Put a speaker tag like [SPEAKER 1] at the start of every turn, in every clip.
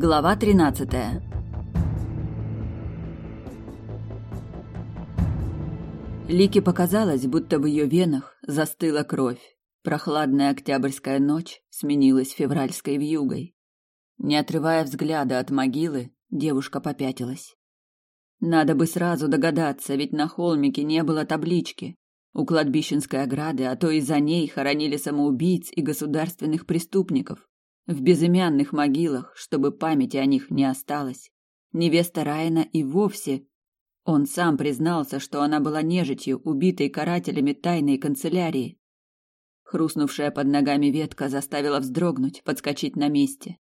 [SPEAKER 1] Глава 13. Лике показалось, будто в ее венах застыла кровь. Прохладная октябрьская ночь сменилась февральской вьюгой. Не отрывая взгляда от могилы, девушка попятилась. Надо бы сразу догадаться, ведь на холмике не было таблички. У кладбищенской ограды, а то и за ней хоронили самоубийц и государственных преступников в безымянных могилах, чтобы памяти о них не осталось. Невеста Райана и вовсе... Он сам признался, что она была нежитью, убитой карателями тайной канцелярии. Хрустнувшая под ногами ветка заставила вздрогнуть, подскочить на месте.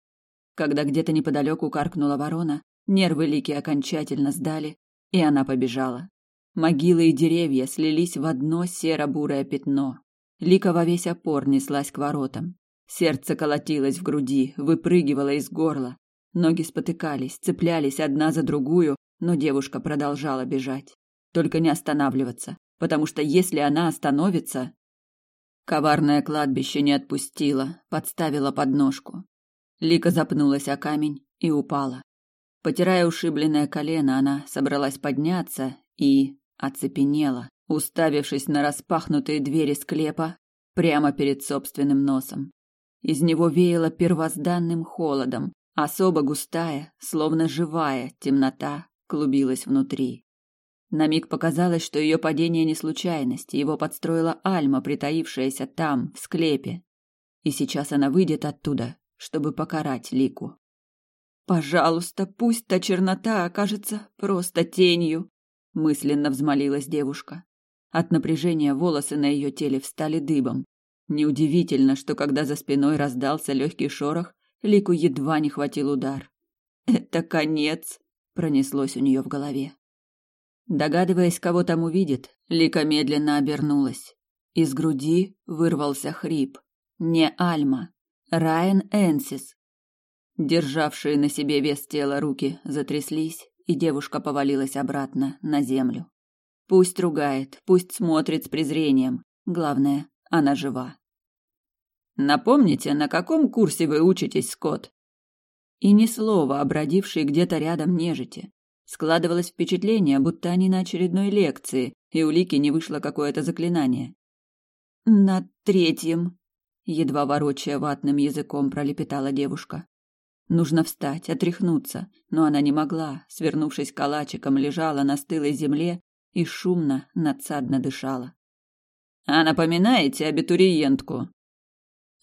[SPEAKER 1] Когда где-то неподалеку каркнула ворона, нервы Лики окончательно сдали, и она побежала. Могилы и деревья слились в одно серо-бурое пятно. Лика во весь опор неслась к воротам. Сердце колотилось в груди, выпрыгивало из горла. Ноги спотыкались, цеплялись одна за другую, но девушка продолжала бежать. Только не останавливаться, потому что если она остановится... Коварное кладбище не отпустило, подставило подножку. Лика запнулась о камень и упала. Потирая ушибленное колено, она собралась подняться и оцепенела, уставившись на распахнутые двери склепа прямо перед собственным носом. Из него веяло первозданным холодом, особо густая, словно живая, темнота клубилась внутри. На миг показалось, что ее падение не случайность, его подстроила Альма, притаившаяся там, в склепе. И сейчас она выйдет оттуда, чтобы покарать Лику. «Пожалуйста, пусть та чернота окажется просто тенью», — мысленно взмолилась девушка. От напряжения волосы на ее теле встали дыбом. Неудивительно, что когда за спиной раздался легкий шорох, Лику едва не хватил удар. «Это конец!» — пронеслось у нее в голове. Догадываясь, кого там увидит, Лика медленно обернулась. Из груди вырвался хрип. Не Альма, Райан Энсис. Державшие на себе вес тела руки затряслись, и девушка повалилась обратно на землю. Пусть ругает, пусть смотрит с презрением. Главное, она жива. Напомните, на каком курсе вы учитесь, Скотт? И ни слова обродившей где-то рядом нежити. Складывалось впечатление, будто они на очередной лекции, и у Лики не вышло какое-то заклинание. На третьем, едва ворочая ватным языком, пролепетала девушка. Нужно встать, отряхнуться, но она не могла, свернувшись калачиком, лежала на стылой земле и шумно, надсадно дышала. А напоминаете абитуриентку?»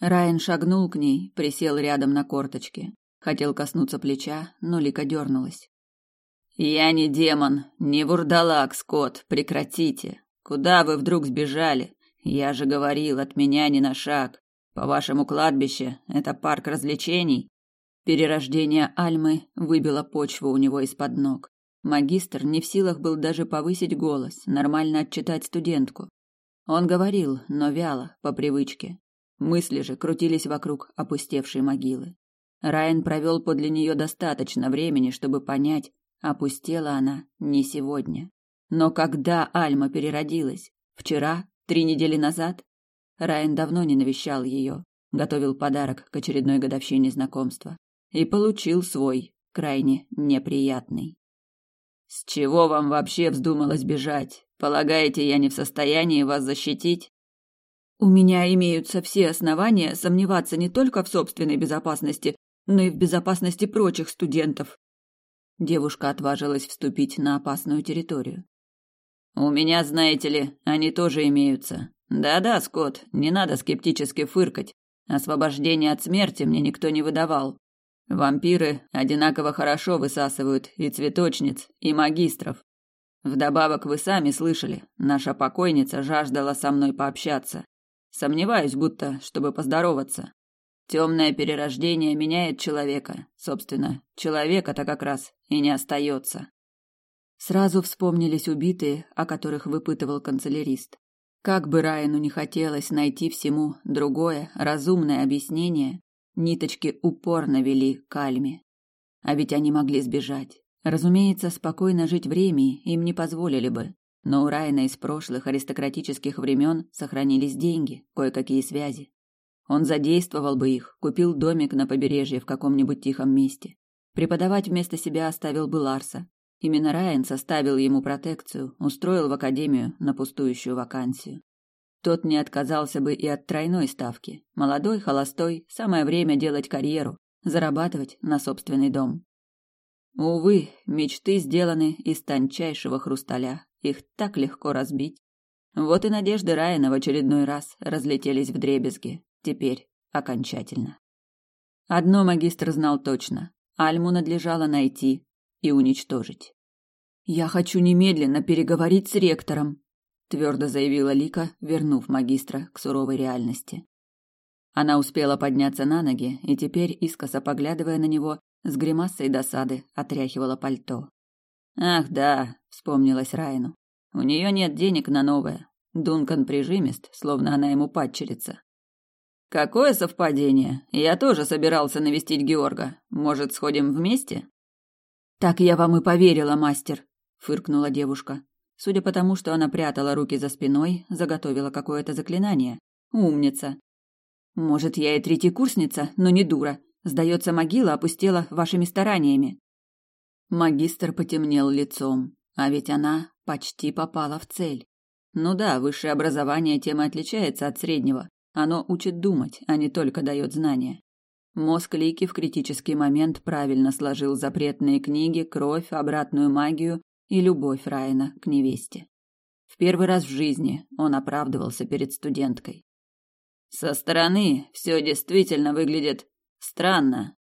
[SPEAKER 1] Райан шагнул к ней, присел рядом на корточки. Хотел коснуться плеча, но Лика дернулась. «Я не демон, не вурдалак, Скотт, прекратите. Куда вы вдруг сбежали? Я же говорил, от меня ни на шаг. По-вашему, кладбище — это парк развлечений?» Перерождение Альмы выбило почву у него из-под ног. Магистр не в силах был даже повысить голос, нормально отчитать студентку. Он говорил, но вяло, по привычке. Мысли же крутились вокруг опустевшей могилы. Райан провел подле нее достаточно времени, чтобы понять, опустела она не сегодня. Но когда Альма переродилась? Вчера? Три недели назад? Райан давно не навещал ее, готовил подарок к очередной годовщине знакомства и получил свой, крайне неприятный. «С чего вам вообще вздумалось бежать? Полагаете, я не в состоянии вас защитить? У меня имеются все основания сомневаться не только в собственной безопасности, но и в безопасности прочих студентов. Девушка отважилась вступить на опасную территорию. У меня, знаете ли, они тоже имеются. Да-да, Скотт, не надо скептически фыркать. Освобождение от смерти мне никто не выдавал. Вампиры одинаково хорошо высасывают и цветочниц, и магистров. Вдобавок вы сами слышали, наша покойница жаждала со мной пообщаться. Сомневаюсь, будто, чтобы поздороваться. Темное перерождение меняет человека. Собственно, человека-то как раз и не остается. Сразу вспомнились убитые, о которых выпытывал канцелярист. Как бы Райану не хотелось найти всему другое, разумное объяснение, ниточки упорно вели к Альме. А ведь они могли сбежать. Разумеется, спокойно жить в Ремии им не позволили бы, но у Райана из прошлых аристократических времен сохранились деньги, кое-какие связи. Он задействовал бы их, купил домик на побережье в каком-нибудь тихом месте. Преподавать вместо себя оставил бы Ларса. Именно Райан составил ему протекцию, устроил в академию на пустующую вакансию. Тот не отказался бы и от тройной ставки. Молодой, холостой, самое время делать карьеру, зарабатывать на собственный дом. Увы, мечты сделаны из тончайшего хрусталя. Их так легко разбить. Вот и надежды Райана в очередной раз разлетелись в дребезги. Теперь окончательно. Одно магистр знал точно. Альму надлежало найти и уничтожить. «Я хочу немедленно переговорить с ректором», – твердо заявила Лика, вернув магистра к суровой реальности. Она успела подняться на ноги и теперь, искоса поглядывая на него, с гримасой досады отряхивала пальто. «Ах да», – вспомнилась Райну. «У нее нет денег на новое. Дункан прижимист, словно она ему падчерица. Какое совпадение? Я тоже собирался навестить Георга. Может, сходим вместе? Так я вам и поверила, мастер, фыркнула девушка. Судя по тому, что она прятала руки за спиной, заготовила какое-то заклинание. Умница. Может, я и третьекурсница, но не дура. Сдается, могила опустела вашими стараниями. Магистр потемнел лицом, а ведь она почти попала в цель. Ну да, высшее образование тем и отличается от среднего. Оно учит думать, а не только дает знания. Мозг Лики в критический момент правильно сложил запретные книги, кровь, обратную магию и любовь Райана к невесте. В первый раз в жизни он оправдывался перед студенткой. Со стороны все действительно выглядит странно.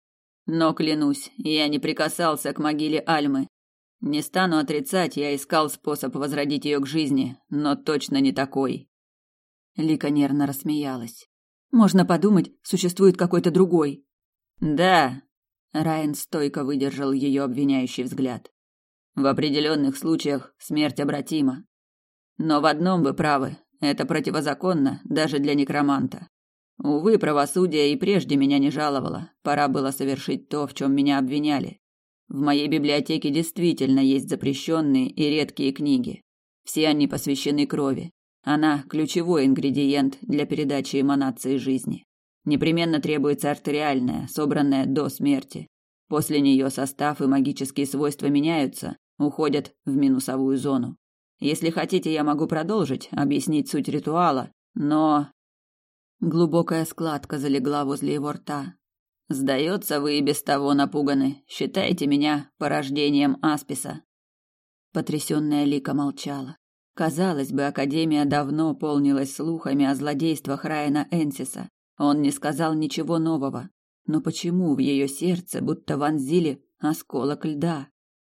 [SPEAKER 1] Но, клянусь, я не прикасался к могиле Альмы. Не стану отрицать, я искал способ возродить ее к жизни, но точно не такой. Лика нервно рассмеялась. Можно подумать, существует какой-то другой. Да. Райан стойко выдержал ее обвиняющий взгляд. В определенных случаях смерть обратима. Но в одном вы правы, это противозаконно даже для некроманта. Увы, правосудие и прежде меня не жаловало. Пора было совершить то, в чем меня обвиняли. В моей библиотеке действительно есть запрещенные и редкие книги. Все они посвящены крови. Она – ключевой ингредиент для передачи эманации жизни. Непременно требуется артериальная, собранная до смерти. После нее состав и магические свойства меняются, уходят в минусовую зону. Если хотите, я могу продолжить, объяснить суть ритуала, но... Глубокая складка залегла возле его рта. Сдается, вы и без того напуганы. Считаете меня порождением Асписа. Потрясенная Лика молчала. Казалось бы, Академия давно полнилась слухами о злодействах Райана Энсиса. Он не сказал ничего нового. Но почему в ее сердце будто вонзили осколок льда?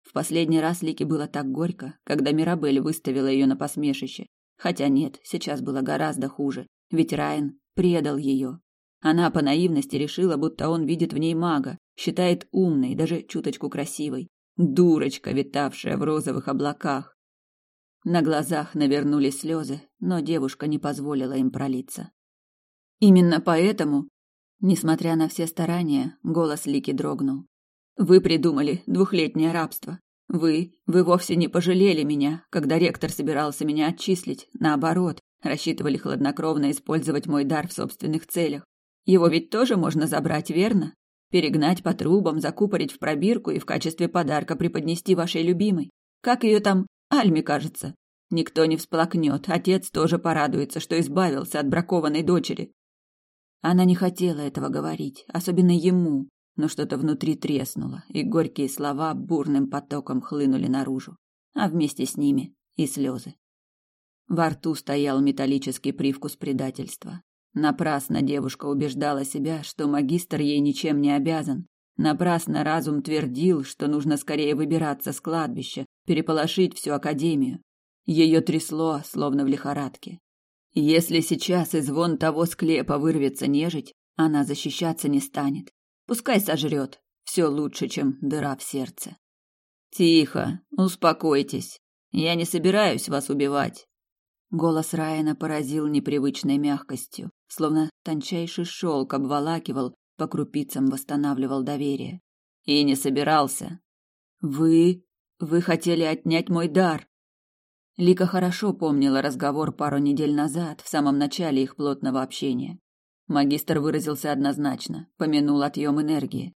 [SPEAKER 1] В последний раз Лике было так горько, когда Мирабель выставила ее на посмешище. Хотя нет, сейчас было гораздо хуже, ведь Райан предал ее. Она по наивности решила, будто он видит в ней мага, считает умной, даже чуточку красивой. Дурочка, витавшая в розовых облаках. На глазах навернулись слезы, но девушка не позволила им пролиться. Именно поэтому, несмотря на все старания, голос Лики дрогнул. Вы придумали двухлетнее рабство. Вы, вы вовсе не пожалели меня, когда ректор собирался меня отчислить. Наоборот, рассчитывали хладнокровно использовать мой дар в собственных целях. Его ведь тоже можно забрать, верно? Перегнать по трубам, закупорить в пробирку и в качестве подарка преподнести вашей любимой. Как ее там Альме, кажется. Никто не всплакнет, отец тоже порадуется, что избавился от бракованной дочери. Она не хотела этого говорить, особенно ему, но что-то внутри треснуло, и горькие слова бурным потоком хлынули наружу, а вместе с ними и слезы. Во рту стоял металлический привкус предательства. Напрасно девушка убеждала себя, что магистр ей ничем не обязан. Напрасно разум твердил, что нужно скорее выбираться с кладбища, переполошить всю академию. Ее трясло, словно в лихорадке. Если сейчас из вон того склепа вырвется нежить, она защищаться не станет. Пускай сожрет. Все лучше, чем дыра в сердце. Тихо, успокойтесь. Я не собираюсь вас убивать. Голос Райана поразил непривычной мягкостью, словно тончайший шелк обволакивал, по крупицам восстанавливал доверие. И не собирался. Вы вы хотели отнять мой дар. Лика хорошо помнила разговор пару недель назад, в самом начале их плотного общения. Магистр выразился однозначно, помянул отъем энергии.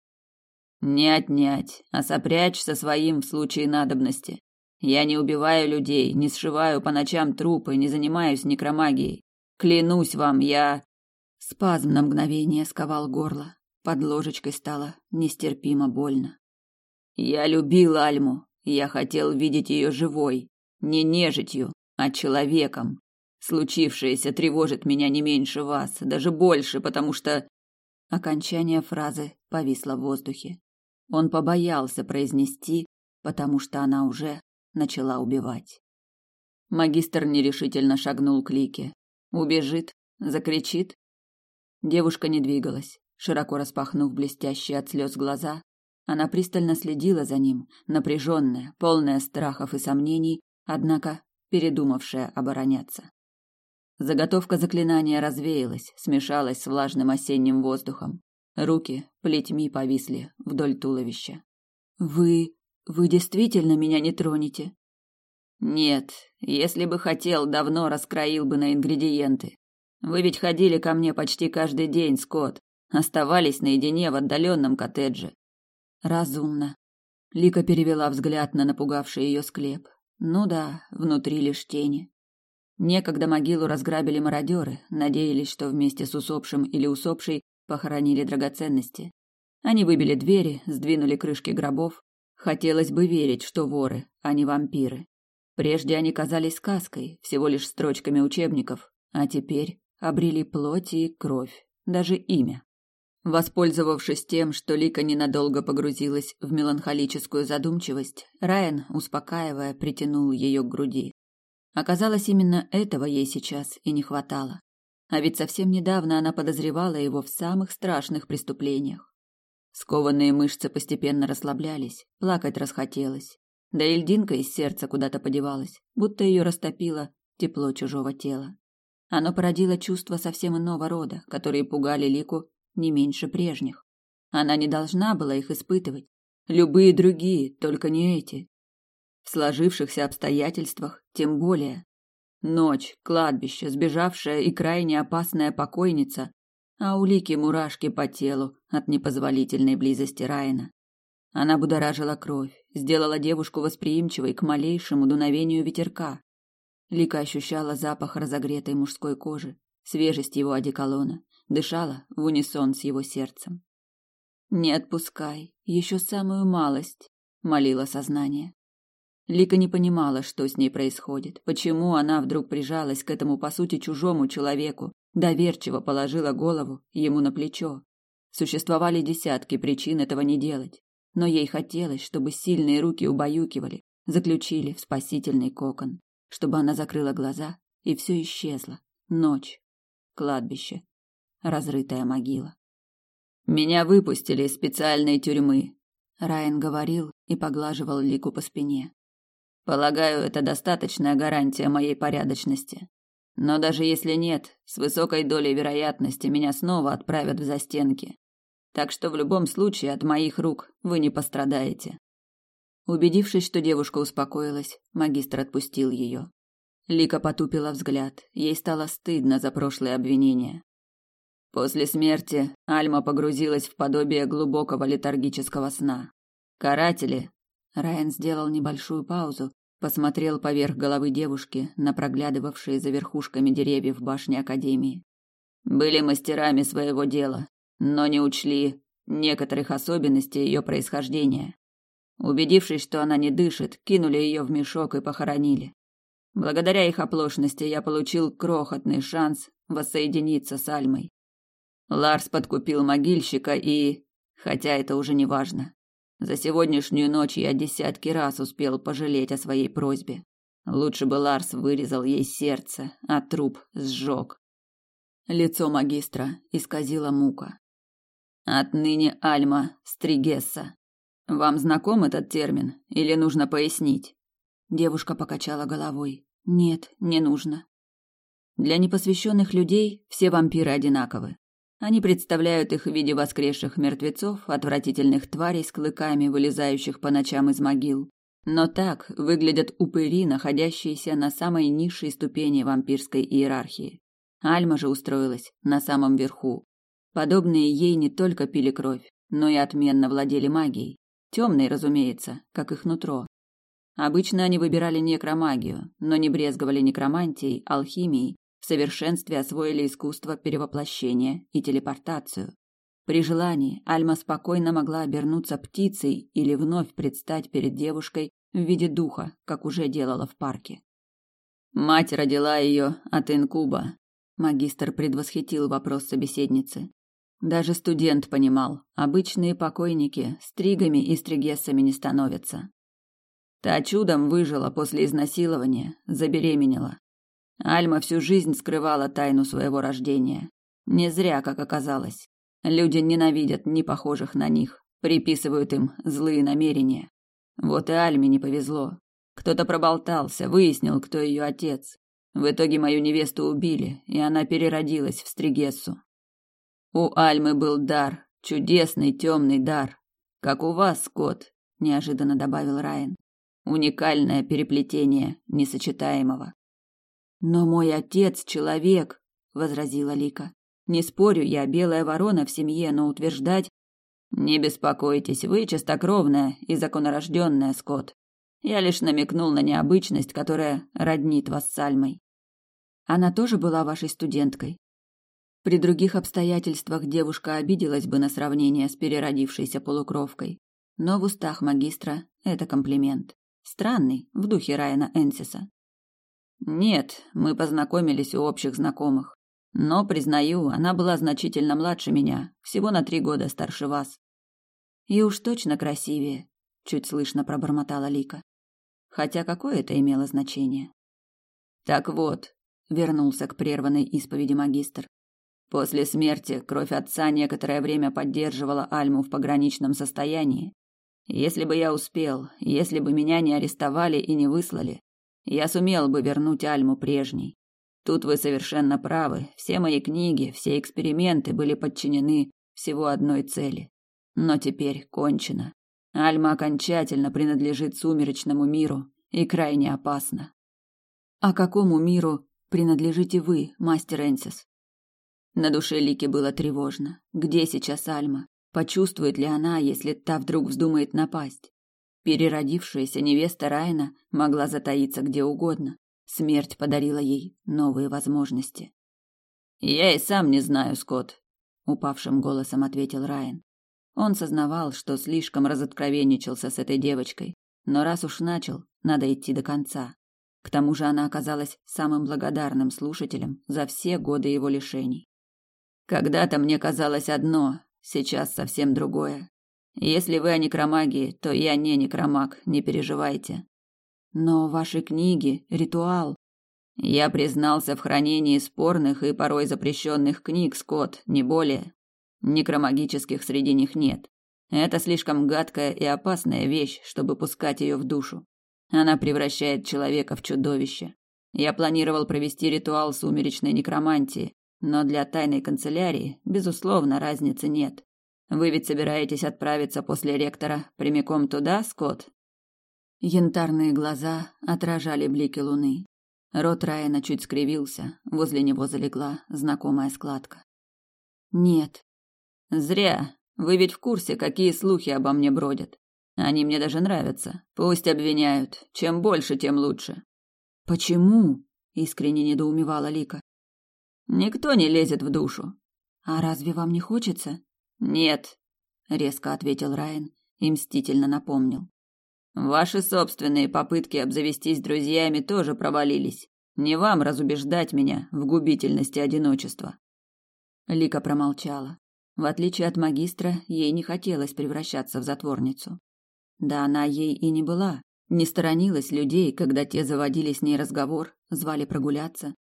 [SPEAKER 1] Не отнять, а сопрячь со своим в случае надобности. Я не убиваю людей, не сшиваю по ночам трупы, не занимаюсь некромагией. Клянусь вам, я Спазм на мгновение сковал горло. Под ложечкой стало нестерпимо больно. Я любил Альму. Я хотел видеть ее живой, не нежитью, а человеком. Случившееся тревожит меня не меньше вас, даже больше, потому что окончание фразы повисло в воздухе. Он побоялся произнести, потому что она уже начала убивать. Магистр нерешительно шагнул к Лике. Убежит, закричит, Девушка не двигалась, широко распахнув блестящие от слез глаза. Она пристально следила за ним, напряженная, полная страхов и сомнений, однако передумавшая обороняться. Заготовка заклинания развеялась, смешалась с влажным осенним воздухом. Руки плетьми повисли вдоль туловища. «Вы... вы действительно меня не тронете?» «Нет, если бы хотел, давно раскроил бы на ингредиенты. Вы ведь ходили ко мне почти каждый день, Скотт. Оставались наедине в отдаленном коттедже. Разумно. Лика перевела взгляд на напугавший ее склеп. Ну да, внутри лишь тени. Некогда могилу разграбили мародеры, надеялись, что вместе с усопшим или усопшей похоронили драгоценности. Они выбили двери, сдвинули крышки гробов. Хотелось бы верить, что воры, а не вампиры. Прежде они казались сказкой, всего лишь строчками учебников, а теперь обрели плоть и кровь, даже имя. Воспользовавшись тем, что Лика ненадолго погрузилась в меланхолическую задумчивость, Райан, успокаивая, притянул ее к груди. Оказалось, именно этого ей сейчас и не хватало. А ведь совсем недавно она подозревала его в самых страшных преступлениях. Скованные мышцы постепенно расслаблялись, плакать расхотелось. Да и льдинка из сердца куда-то подевалась, будто ее растопило тепло чужого тела. Оно породило чувства совсем иного рода, которые пугали Лику не меньше прежних. Она не должна была их испытывать. Любые другие, только не эти. В сложившихся обстоятельствах тем более. Ночь, кладбище, сбежавшая и крайне опасная покойница, а у Лики мурашки по телу от непозволительной близости Райана. Она будоражила кровь, сделала девушку восприимчивой к малейшему дуновению ветерка, Лика ощущала запах разогретой мужской кожи, свежесть его одеколона, дышала в унисон с его сердцем. «Не отпускай, еще самую малость», — молило сознание. Лика не понимала, что с ней происходит, почему она вдруг прижалась к этому, по сути, чужому человеку, доверчиво положила голову ему на плечо. Существовали десятки причин этого не делать, но ей хотелось, чтобы сильные руки убаюкивали, заключили в спасительный кокон чтобы она закрыла глаза, и все исчезло. Ночь, кладбище, разрытая могила. Меня выпустили из специальной тюрьмы, Райан говорил и поглаживал Лику по спине. Полагаю, это достаточная гарантия моей порядочности. Но даже если нет, с высокой долей вероятности меня снова отправят в застенки. Так что в любом случае от моих рук вы не пострадаете. Убедившись, что девушка успокоилась, магистр отпустил ее. Лика потупила взгляд. Ей стало стыдно за прошлые обвинения. После смерти Альма погрузилась в подобие глубокого летаргического сна. Каратели. Райан сделал небольшую паузу, посмотрел поверх головы девушки на проглядывавшие за верхушками деревьев башни академии. Были мастерами своего дела, но не учли некоторых особенностей ее происхождения. Убедившись, что она не дышит, кинули ее в мешок и похоронили. Благодаря их оплошности я получил крохотный шанс воссоединиться с Альмой. Ларс подкупил могильщика и... Хотя это уже не важно. За сегодняшнюю ночь я десятки раз успел пожалеть о своей просьбе. Лучше бы Ларс вырезал ей сердце, а труп сжег. Лицо магистра исказило мука. Отныне Альма Стригесса. Вам знаком этот термин или нужно пояснить? Девушка покачала головой. Нет, не нужно. Для непосвященных людей все вампиры одинаковы. Они представляют их в виде воскресших мертвецов, отвратительных тварей с клыками, вылезающих по ночам из могил. Но так выглядят упыри, находящиеся на самой низшей ступени вампирской иерархии. Альма же устроилась на самом верху. Подобные ей не только пили кровь, но и отменно владели магией. Темной, разумеется, как их нутро. Обычно они выбирали некромагию, но не брезговали некромантией, алхимией, в совершенстве освоили искусство перевоплощения и телепортацию. При желании Альма спокойно могла обернуться птицей или вновь предстать перед девушкой в виде духа, как уже делала в парке. Мать родила ее от инкуба. Магистр предвосхитил вопрос собеседницы. Даже студент понимал, обычные покойники стригами и стригессами не становятся. Та чудом выжила после изнасилования, забеременела. Альма всю жизнь скрывала тайну своего рождения. Не зря, как оказалось. Люди ненавидят непохожих на них, приписывают им злые намерения. Вот и Альме не повезло. Кто-то проболтался, выяснил, кто ее отец. В итоге мою невесту убили, и она переродилась в Стригессу. У Альмы был дар, чудесный темный дар, как у вас, Скотт, неожиданно добавил Райан. Уникальное переплетение несочетаемого. Но мой отец человек, возразила Лика. Не спорю, я белая ворона в семье, но утверждать не беспокойтесь, вы чистокровная и законорожденная, Скотт. Я лишь намекнул на необычность, которая роднит вас с Альмой. Она тоже была вашей студенткой. При других обстоятельствах девушка обиделась бы на сравнение с переродившейся полукровкой, но в устах магистра это комплимент. Странный, в духе Райана Энсиса. Нет, мы познакомились у общих знакомых. Но, признаю, она была значительно младше меня, всего на три года старше вас. И уж точно красивее, чуть слышно пробормотала Лика. Хотя какое это имело значение? Так вот, вернулся к прерванной исповеди магистр. После смерти кровь отца некоторое время поддерживала Альму в пограничном состоянии. Если бы я успел, если бы меня не арестовали и не выслали, я сумел бы вернуть Альму прежней. Тут вы совершенно правы. Все мои книги, все эксперименты были подчинены всего одной цели. Но теперь кончено. Альма окончательно принадлежит сумеречному миру и крайне опасна. А какому миру принадлежите вы, мастер Энсис? На душе Лики было тревожно. Где сейчас Альма? Почувствует ли она, если та вдруг вздумает напасть? Переродившаяся невеста Райна могла затаиться где угодно. Смерть подарила ей новые возможности. Я и сам не знаю, Скотт, упавшим голосом ответил Райан. Он сознавал, что слишком разоткровенничался с этой девочкой, но раз уж начал, надо идти до конца. К тому же она оказалась самым благодарным слушателем за все годы его лишений. Когда-то мне казалось одно, сейчас совсем другое. Если вы о некромагии, то я не некромаг, не переживайте. Но ваши книги, ритуал. Я признался в хранении спорных и порой запрещенных книг, Скотт, не более. Некромагических среди них нет. Это слишком гадкая и опасная вещь, чтобы пускать ее в душу. Она превращает человека в чудовище. Я планировал провести ритуал сумеречной некромантии, но для тайной канцелярии, безусловно, разницы нет. Вы ведь собираетесь отправиться после ректора прямиком туда, Скотт? Янтарные глаза отражали блики луны. Рот Райана чуть скривился, возле него залегла знакомая складка. Нет. Зря. Вы ведь в курсе, какие слухи обо мне бродят. Они мне даже нравятся. Пусть обвиняют. Чем больше, тем лучше. Почему? Искренне недоумевала Лика. Никто не лезет в душу. А разве вам не хочется? Нет, резко ответил Райан и мстительно напомнил. Ваши собственные попытки обзавестись друзьями тоже провалились. Не вам разубеждать меня в губительности одиночества. Лика промолчала. В отличие от магистра, ей не хотелось превращаться в затворницу. Да она ей и не была, не сторонилась людей, когда те заводили с ней разговор, звали прогуляться.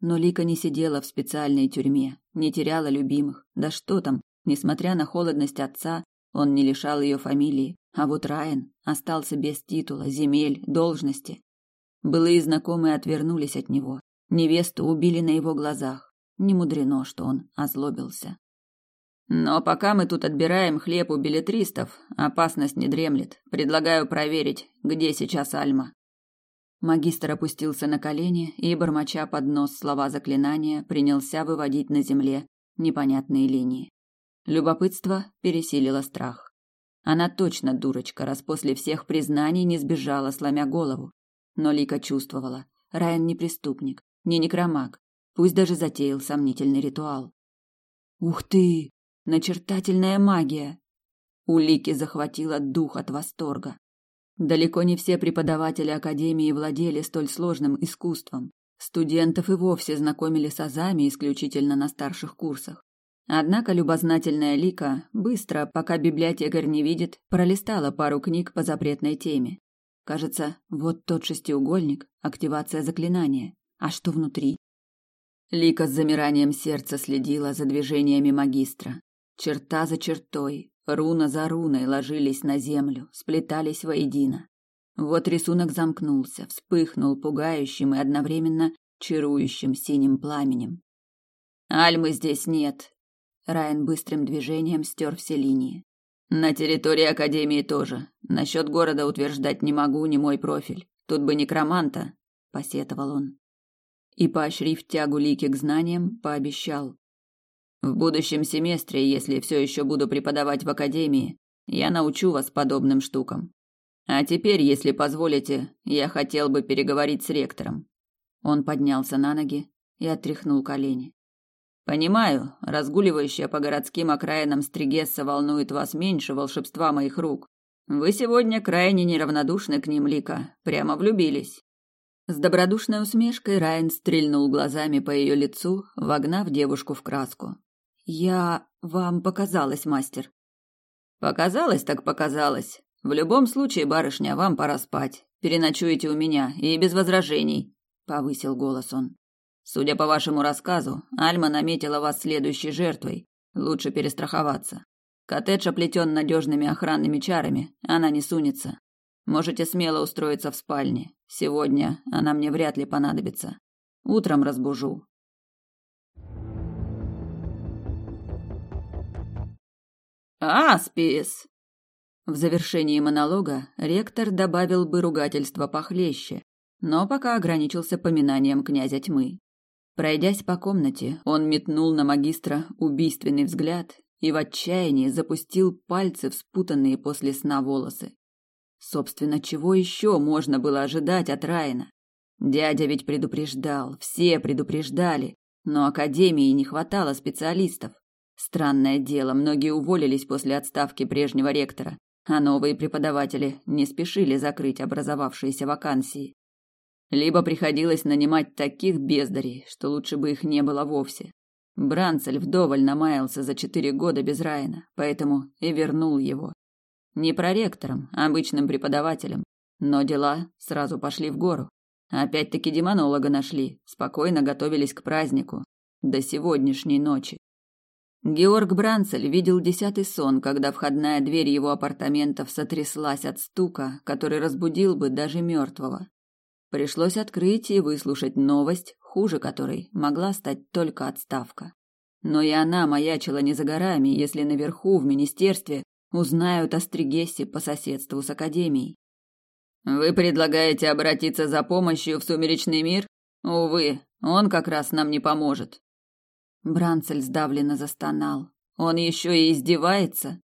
[SPEAKER 1] Но Лика не сидела в специальной тюрьме, не теряла любимых. Да что там, несмотря на холодность отца, он не лишал ее фамилии, а вот Райан остался без титула, земель, должности. Былые знакомые отвернулись от него. Невесту убили на его глазах. Не мудрено, что он озлобился. Но пока мы тут отбираем хлеб у билетристов, опасность не дремлет. Предлагаю проверить, где сейчас Альма. Магистр опустился на колени и, бормоча под нос слова заклинания, принялся выводить на земле непонятные линии. Любопытство пересилило страх. Она точно дурочка, раз после всех признаний не сбежала, сломя голову. Но Лика чувствовала, Райан не преступник, не некромаг, пусть даже затеял сомнительный ритуал. Ух ты! Начертательная магия! У Лики захватило дух от восторга. Далеко не все преподаватели академии владели столь сложным искусством. Студентов и вовсе знакомили с азами исключительно на старших курсах. Однако любознательная Лика быстро, пока библиотекарь не видит, пролистала пару книг по запретной теме. Кажется, вот тот шестиугольник, активация заклинания. А что внутри? Лика с замиранием сердца следила за движениями магистра. Черта за чертой, руна за руной ложились на землю, сплетались воедино. Вот рисунок замкнулся, вспыхнул пугающим и одновременно чарующим синим пламенем. «Альмы здесь нет!» Райан быстрым движением стер все линии. На территории Академии тоже. Насчет города утверждать не могу, не мой профиль. Тут бы некроманта, посетовал он. И, поощрив тягу Лики к знаниям, пообещал. В будущем семестре, если все еще буду преподавать в Академии, я научу вас подобным штукам. А теперь, если позволите, я хотел бы переговорить с ректором. Он поднялся на ноги и отряхнул колени. Понимаю, разгуливающая по городским окраинам Стригесса волнует вас меньше волшебства моих рук. Вы сегодня крайне неравнодушны к ним, Лика, прямо влюбились. С добродушной усмешкой Райан стрельнул глазами по ее лицу, вогнав девушку в краску. Я вам показалось, мастер. Показалось так показалось. В любом случае, барышня, вам пора спать. Переночуете у меня и без возражений, повысил голос он. Судя по вашему рассказу, Альма наметила вас следующей жертвой. Лучше перестраховаться. Коттедж оплетен надежными охранными чарами, она не сунется. Можете смело устроиться в спальне. Сегодня она мне вряд ли понадобится. Утром разбужу. Аспис! В завершении монолога ректор добавил бы ругательство похлеще, но пока ограничился поминанием князя тьмы. Пройдясь по комнате, он метнул на магистра убийственный взгляд и в отчаянии запустил пальцы в спутанные после сна волосы. Собственно, чего еще можно было ожидать от Райна? Дядя ведь предупреждал, все предупреждали, но академии не хватало специалистов. Странное дело, многие уволились после отставки прежнего ректора, а новые преподаватели не спешили закрыть образовавшиеся вакансии. Либо приходилось нанимать таких бездарей, что лучше бы их не было вовсе. Бранцель вдоволь намаялся за четыре года без Райана, поэтому и вернул его. Не проректором, а обычным преподавателем. Но дела сразу пошли в гору. Опять-таки демонолога нашли, спокойно готовились к празднику. До сегодняшней ночи. Георг Бранцель видел десятый сон, когда входная дверь его апартаментов сотряслась от стука, который разбудил бы даже мертвого. Пришлось открыть и выслушать новость, хуже которой могла стать только отставка. Но и она маячила не за горами, если наверху, в министерстве, узнают о Стригессе по соседству с академией. «Вы предлагаете обратиться за помощью в сумеречный мир? Увы, он как раз нам не поможет». Бранцель сдавленно застонал. «Он еще и издевается?»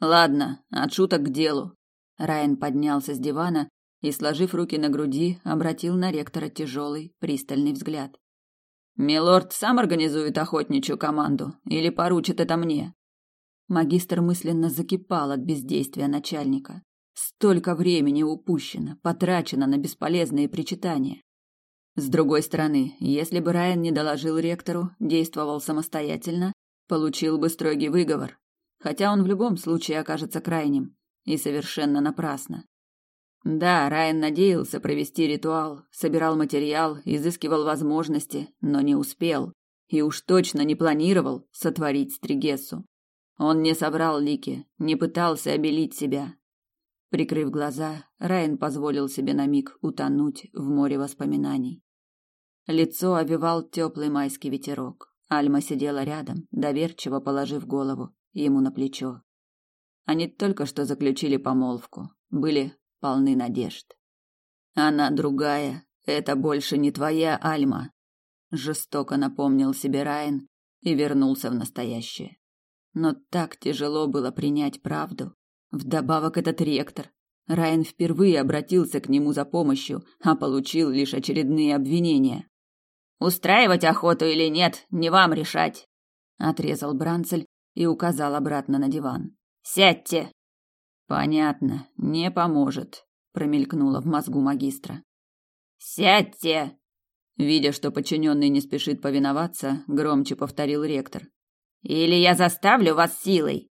[SPEAKER 1] «Ладно, от шуток к делу». Райан поднялся с дивана и, сложив руки на груди, обратил на ректора тяжелый, пристальный взгляд. «Милорд сам организует охотничью команду или поручит это мне?» Магистр мысленно закипал от бездействия начальника. Столько времени упущено, потрачено на бесполезные причитания. С другой стороны, если бы Райан не доложил ректору, действовал самостоятельно, получил бы строгий выговор, хотя он в любом случае окажется крайним, и совершенно напрасно. Да, Райан надеялся провести ритуал, собирал материал, изыскивал возможности, но не успел. И уж точно не планировал сотворить Стригессу. Он не собрал Лики, не пытался обелить себя. Прикрыв глаза, Райан позволил себе на миг утонуть в море воспоминаний. Лицо овивал теплый майский ветерок. Альма сидела рядом, доверчиво положив голову ему на плечо. Они только что заключили помолвку, были полны надежд. Она другая, это больше не твоя Альма, жестоко напомнил себе Райан и вернулся в настоящее. Но так тяжело было принять правду. Вдобавок этот ректор. Райан впервые обратился к нему за помощью, а получил лишь очередные обвинения. «Устраивать охоту или нет, не вам решать», — отрезал Бранцель и указал обратно на диван. «Сядьте!» «Понятно, не поможет», — промелькнуло в мозгу магистра. «Сядьте!» Видя, что подчиненный не спешит повиноваться, громче повторил ректор. «Или я заставлю вас силой!»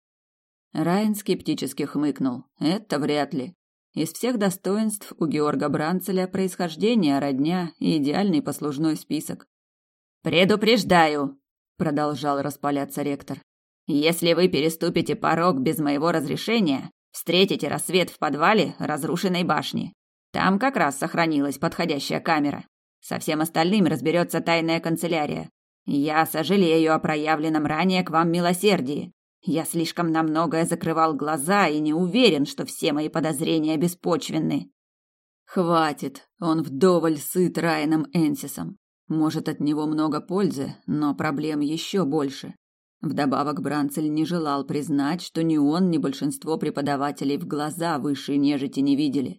[SPEAKER 1] Райан скептически хмыкнул. «Это вряд ли. Из всех достоинств у Георга Бранцеля происхождение, родня и идеальный послужной список. «Предупреждаю!» — продолжал распаляться ректор. «Если вы переступите порог без моего разрешения, встретите рассвет в подвале разрушенной башни. Там как раз сохранилась подходящая камера. Со всем остальным разберется тайная канцелярия. Я сожалею о проявленном ранее к вам милосердии. Я слишком на многое закрывал глаза и не уверен, что все мои подозрения беспочвенны. Хватит, он вдоволь сыт Райаном Энсисом. Может, от него много пользы, но проблем еще больше. Вдобавок Бранцель не желал признать, что ни он, ни большинство преподавателей в глаза высшей нежити не видели.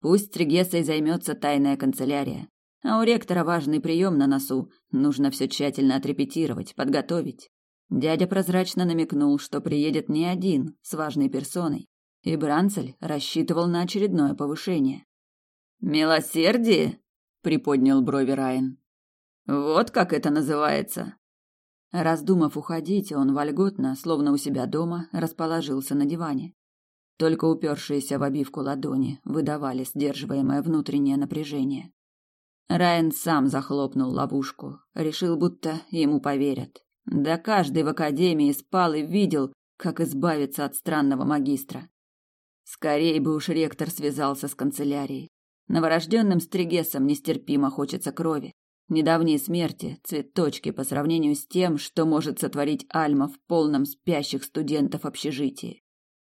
[SPEAKER 1] Пусть Тригесой займется тайная канцелярия. А у ректора важный прием на носу. Нужно все тщательно отрепетировать, подготовить. Дядя прозрачно намекнул, что приедет не один, с важной персоной. И Бранцель рассчитывал на очередное повышение. «Милосердие?» — приподнял брови Райан. «Вот как это называется!» Раздумав уходить, он вольготно, словно у себя дома, расположился на диване. Только упершиеся в обивку ладони выдавали сдерживаемое внутреннее напряжение. Райан сам захлопнул ловушку, решил, будто ему поверят. Да каждый в академии спал и видел, как избавиться от странного магистра. Скорее бы уж ректор связался с канцелярией. Новорожденным стригесам нестерпимо хочется крови. Недавние смерти – цветочки по сравнению с тем, что может сотворить Альма в полном спящих студентов общежитии.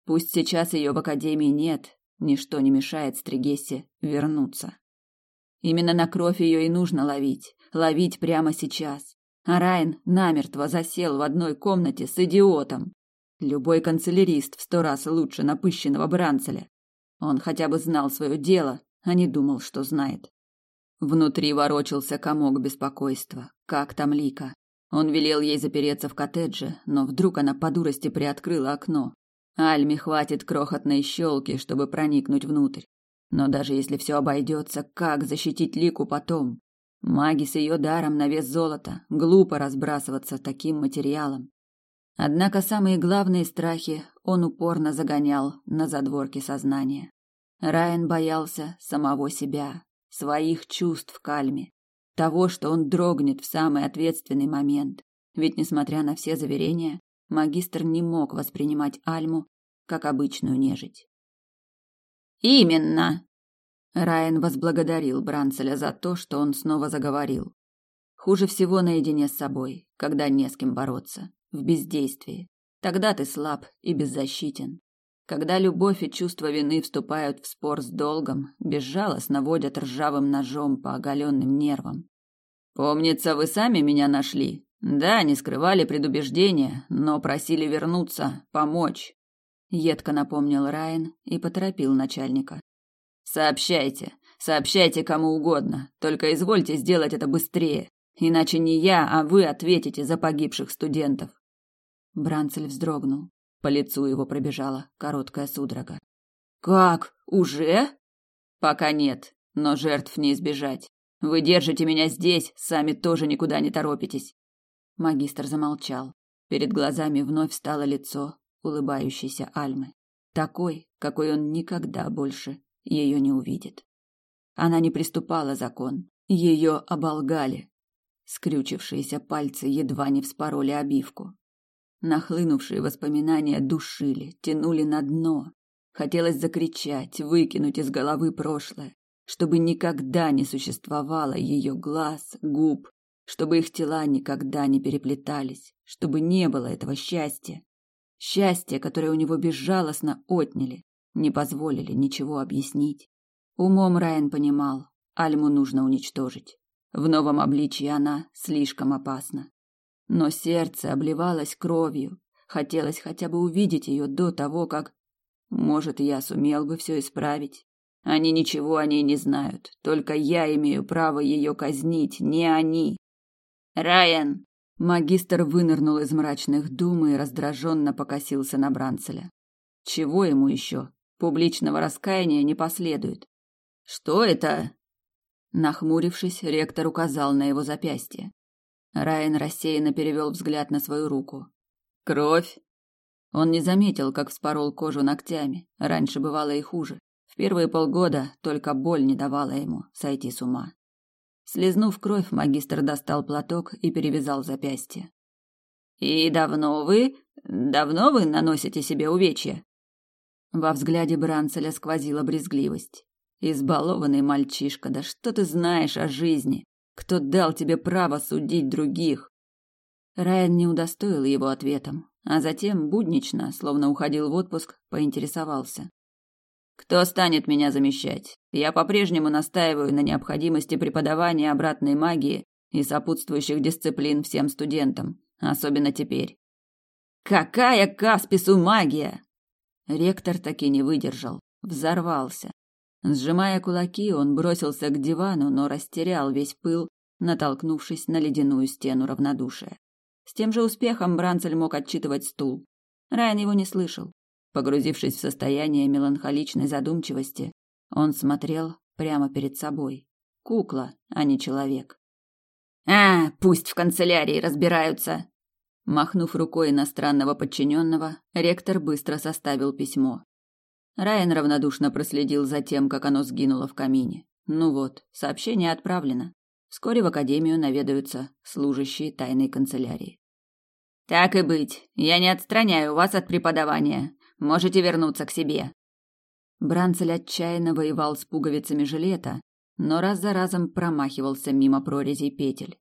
[SPEAKER 1] Пусть сейчас ее в академии нет, ничто не мешает Стригессе вернуться. Именно на кровь ее и нужно ловить, ловить прямо сейчас. А Райан намертво засел в одной комнате с идиотом. Любой канцелярист в сто раз лучше напыщенного Бранцеля. Он хотя бы знал свое дело, а не думал, что знает. Внутри ворочался комок беспокойства. Как там Лика? Он велел ей запереться в коттедже, но вдруг она по дурости приоткрыла окно. Альме хватит крохотной щелки, чтобы проникнуть внутрь. Но даже если все обойдется, как защитить Лику потом? Маги с ее даром на вес золота. Глупо разбрасываться таким материалом. Однако самые главные страхи он упорно загонял на задворки сознания. Райан боялся самого себя, своих чувств в кальме, того, что он дрогнет в самый ответственный момент. Ведь, несмотря на все заверения, магистр не мог воспринимать Альму как обычную нежить. Именно. Райан возблагодарил Бранцеля за то, что он снова заговорил. Хуже всего наедине с собой, когда не с кем бороться, в бездействии. Тогда ты слаб и беззащитен. Когда любовь и чувство вины вступают в спор с долгом, безжалостно водят ржавым ножом по оголенным нервам. Помнится, вы сами меня нашли. Да, не скрывали предубеждения, но просили вернуться, помочь едко напомнил Райан и поторопил начальника. Сообщайте, сообщайте кому угодно, только извольте сделать это быстрее, иначе не я, а вы ответите за погибших студентов. Бранцель вздрогнул. По лицу его пробежала короткая судорога. Как? Уже? Пока нет, но жертв не избежать. Вы держите меня здесь, сами тоже никуда не торопитесь. Магистр замолчал. Перед глазами вновь стало лицо улыбающейся Альмы, такой, какой он никогда больше ее не увидит. Она не приступала закон, ее оболгали. Скрючившиеся пальцы едва не вспороли обивку. Нахлынувшие воспоминания душили, тянули на дно. Хотелось закричать, выкинуть из головы прошлое, чтобы никогда не существовало ее глаз, губ, чтобы их тела никогда не переплетались, чтобы не было этого счастья. Счастье, которое у него безжалостно отняли, не позволили ничего объяснить. Умом Райан понимал, Альму нужно уничтожить. В новом обличии она слишком опасна. Но сердце обливалось кровью, Хотелось хотя бы увидеть ее до того, как... Может, я сумел бы все исправить. Они ничего о ней не знают. Только я имею право ее казнить, не они. Райан! Магистр вынырнул из мрачных дум и раздраженно покосился на Бранцеля. Чего ему еще? Публичного раскаяния не последует. Что это? Нахмурившись, ректор указал на его запястье. Райан рассеянно перевел взгляд на свою руку. Кровь. Он не заметил, как вспорол кожу ногтями. Раньше бывало и хуже. В первые полгода только боль не давала ему сойти с ума. Слизнув кровь, магистр достал платок и перевязал запястье. «И давно вы... давно вы наносите себе увечья?» Во взгляде Бранцеля сквозила брезгливость. «Избалованный мальчишка, да что ты знаешь о жизни? Кто дал тебе право судить других?» Райан не удостоил его ответом, а затем буднично, словно уходил в отпуск, поинтересовался. «Кто станет меня замещать? Я по-прежнему настаиваю на необходимости преподавания обратной магии и сопутствующих дисциплин всем студентам, особенно теперь». «Какая Каспису магия!» Ректор таки не выдержал, взорвался. Сжимая кулаки, он бросился к дивану, но растерял весь пыл, натолкнувшись на ледяную стену равнодушия. С тем же успехом Бранцель мог отчитывать стул. Райан его не слышал. Погрузившись в состояние меланхоличной задумчивости, он смотрел прямо перед собой. Кукла, а не человек. «А, пусть в канцелярии разбираются!» Махнув рукой иностранного подчиненного, ректор быстро составил письмо. Райан равнодушно проследил за тем, как оно сгинуло в камине. Ну вот, сообщение отправлено. Вскоре в академию наведаются служащие тайной канцелярии. Так и быть, я не отстраняю вас от преподавания. Можете вернуться к себе. Бранцель отчаянно воевал с пуговицами жилета, но раз за разом промахивался мимо прорезей петель.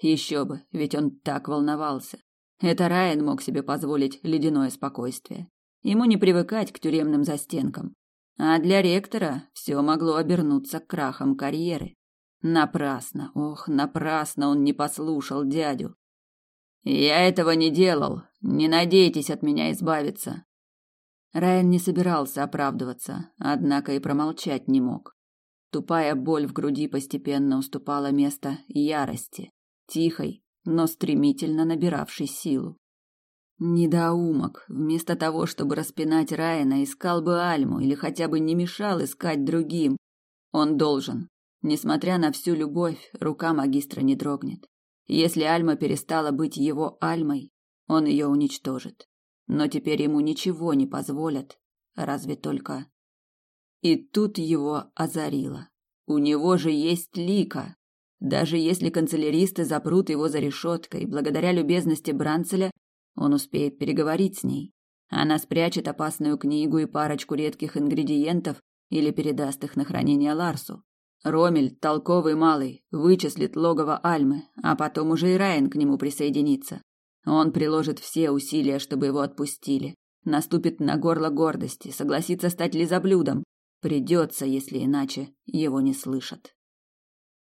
[SPEAKER 1] Еще бы, ведь он так волновался. Это Райан мог себе позволить ледяное спокойствие. Ему не привыкать к тюремным застенкам. А для ректора все могло обернуться крахом карьеры. Напрасно, ох, напрасно он не послушал дядю. Я этого не делал. Не надейтесь от меня избавиться. Райан не собирался оправдываться, однако и промолчать не мог. Тупая боль в груди постепенно уступала место ярости, тихой, но стремительно набиравшей силу. Недоумок, вместо того, чтобы распинать Райана, искал бы Альму или хотя бы не мешал искать другим. Он должен, Несмотря на всю любовь, рука магистра не дрогнет. Если Альма перестала быть его Альмой, он ее уничтожит. Но теперь ему ничего не позволят, разве только... И тут его озарило. У него же есть Лика. Даже если канцеляристы запрут его за решеткой, благодаря любезности Бранцеля, он успеет переговорить с ней. Она спрячет опасную книгу и парочку редких ингредиентов или передаст их на хранение Ларсу. Ромель, толковый малый, вычислит логово Альмы, а потом уже и Райан к нему присоединится. Он приложит все усилия, чтобы его отпустили. Наступит на горло гордости, согласится стать лизоблюдом. Придется, если иначе его не слышат.